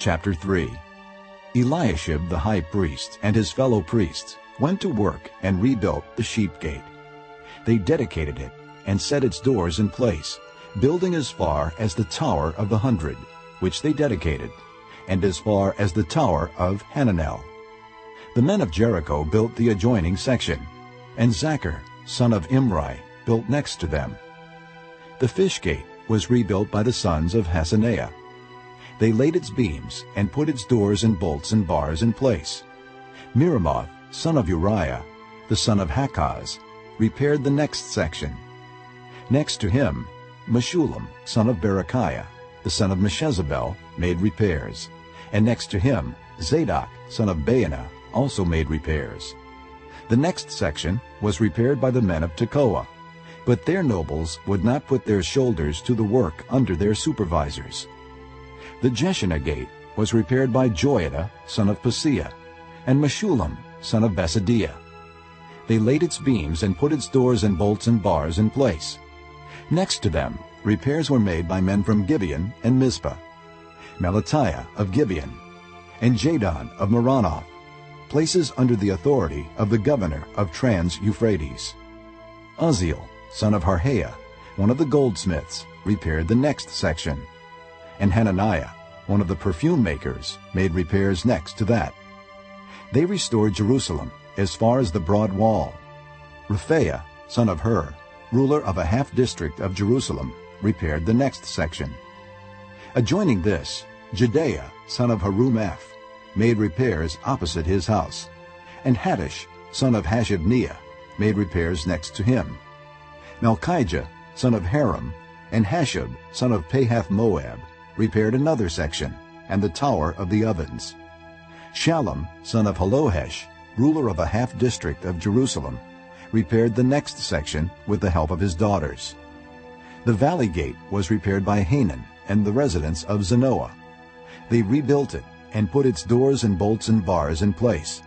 Chapter 3 Eliashib the high priest and his fellow priests went to work and rebuilt the sheep gate. They dedicated it and set its doors in place, building as far as the Tower of the Hundred, which they dedicated, and as far as the Tower of Hananel. The men of Jericho built the adjoining section, and Zakkur, son of Imri, built next to them. The fish gate was rebuilt by the sons of Hassenaah. They laid its beams and put its doors and bolts and bars in place. Meremoth, son of Uriah, the son of Hakkoz, repaired the next section. Next to him, Meshullam, son of Berekiah, the son of Meshezabel, made repairs. And next to him, Zadok, son of Baana, also made repairs. The next section was repaired by the men of Tekoa, but their nobles would not put their shoulders to the work under their supervisors. The Jeshanah gate was repaired by Joiada, son of Paseah, and Meshullam, son of Besodeiah. They laid its beams and put its doors and bolts and bars in place. Next to them, repairs were made by men from Gibeon and Mizpah, Melatiah of Gibeon, and Jadon of Meronoth, places under the authority of the governor of Trans-Euphrates. Uzziel, son of Harhaiah, one of the goldsmiths, repaired the next section, and Hananiah, one of the perfume makers, made repairs next to that. They restored Jerusalem as far as the broad wall. Rephaiah, son of Hur, ruler of a half-district of Jerusalem, repaired the next section. Adjoining this, Jedaiah, son of Harumaph, made repairs opposite his house, and Hattush, son of Hashabneiah, made repairs next to him. Malkijah, son of Harim, and Hasshub, son of Pahath-Moab, repaired another section, and the tower of the ovens. Shallum, son of Hallohesh, ruler of a half-district of Jerusalem, repaired the next section with the help of his daughters. The valley gate was repaired by Hanun and the residents of Zanoah. They rebuilt it and put its doors and bolts and bars in place.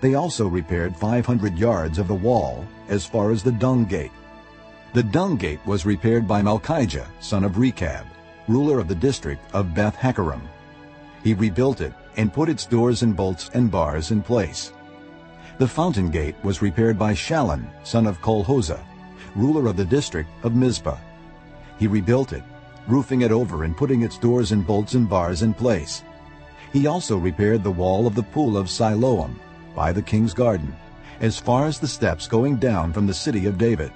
They also repaired 500 yards of the wall as far as the dung gate. The dung gate was repaired by Malkijah, son of Rekab, ruler of the district of Beth Hakkerem. He rebuilt it and put its doors and bolts and bars in place. The fountain gate was repaired by Shallun, son of Kol-Hozeh, ruler of the district of Mizpah. He rebuilt it, roofing it over and putting its doors and bolts and bars in place. He also repaired the wall of the pool of Siloam by the king's garden, as far as the steps going down from the city of David.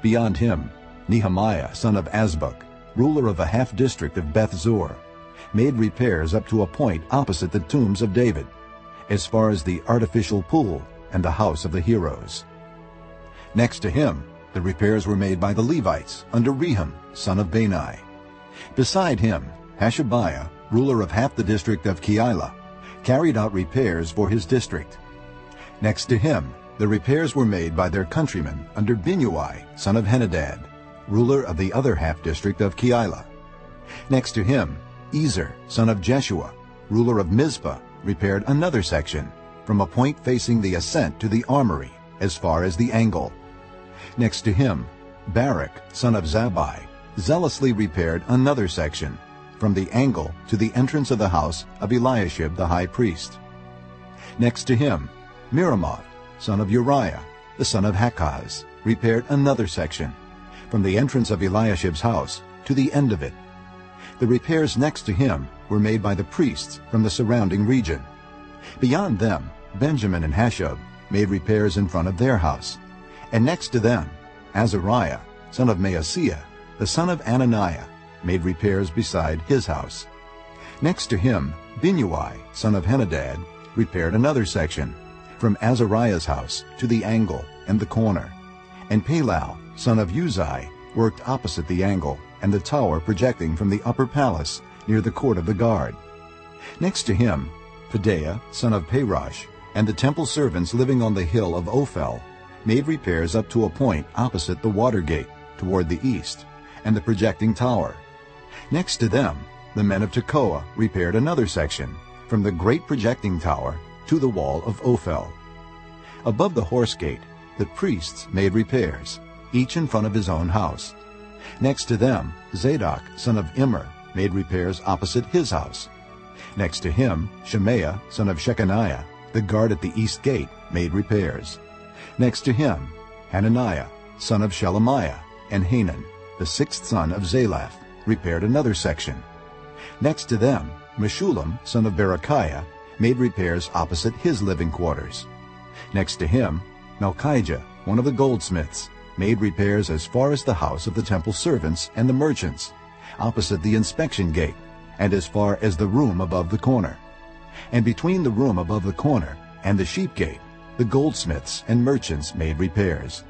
Beyond him, Nehemiah, son of Azbuk, ruler of a half-district of Beth-zur, made repairs up to a point opposite the tombs of David, as far as the artificial pool and the house of the heroes. Next to him, the repairs were made by the Levites under Rehum, son of Bani. Beside him, Hashabiah, ruler of half the district of Keilah, carried out repairs for his district. Next to him, the repairs were made by their countrymen under Binnui, son of Henadad, ruler of the other half-district of Keilah. Next to him, Ezer, son of Jeshua, ruler of Mizpah, repaired another section, from a point facing the ascent to the armory, as far as the angle. Next to him, Baruch, son of Zabbai, zealously repaired another section, from the angle to the entrance of the house of Eliashib the high priest. Next to him, Meremoth, son of Uriah, the son of Hakkoz, repaired another section, from the entrance of Eliashib's house to the end of it. The repairs next to him were made by the priests from the surrounding region. Beyond them, Benjamin and Hasshub made repairs in front of their house. And next to them, Azariah, son of Maaseiah, the son of Ananiah, made repairs beside his house. Next to him, Binnui, son of Henadad, repaired another section, from Azariah's house to the angle and the corner. And Palal, son of Uzai, worked opposite the angle and the tower projecting from the upper palace near the court of the guard. Next to him, Pedaiah, son of Parosh, and the temple servants living on the hill of Ophel made repairs up to a point opposite the water gate toward the east and the projecting tower. Next to them, the men of Tekoa repaired another section, from the great projecting tower to the wall of Ophel. Above the horse gate, the priests made repairs, each in front of his own house. Next to them, Zadok, son of Immer, made repairs opposite his house. Next to him, Shemaiah, son of Shekaniah, the guard at the east gate, made repairs. Next to him, Hananiah, son of Shelemiah, and Hanun, the sixth son of Zalaph, repaired another section. Next to them, Meshullam, son of Berekiah, made repairs opposite his living quarters. Next to him, Malkijah, one of the goldsmiths, made repairs as far as the house of the temple servants and the merchants, opposite the inspection gate, and as far as the room above the corner. And between the room above the corner and the sheep gate, the goldsmiths and merchants made repairs.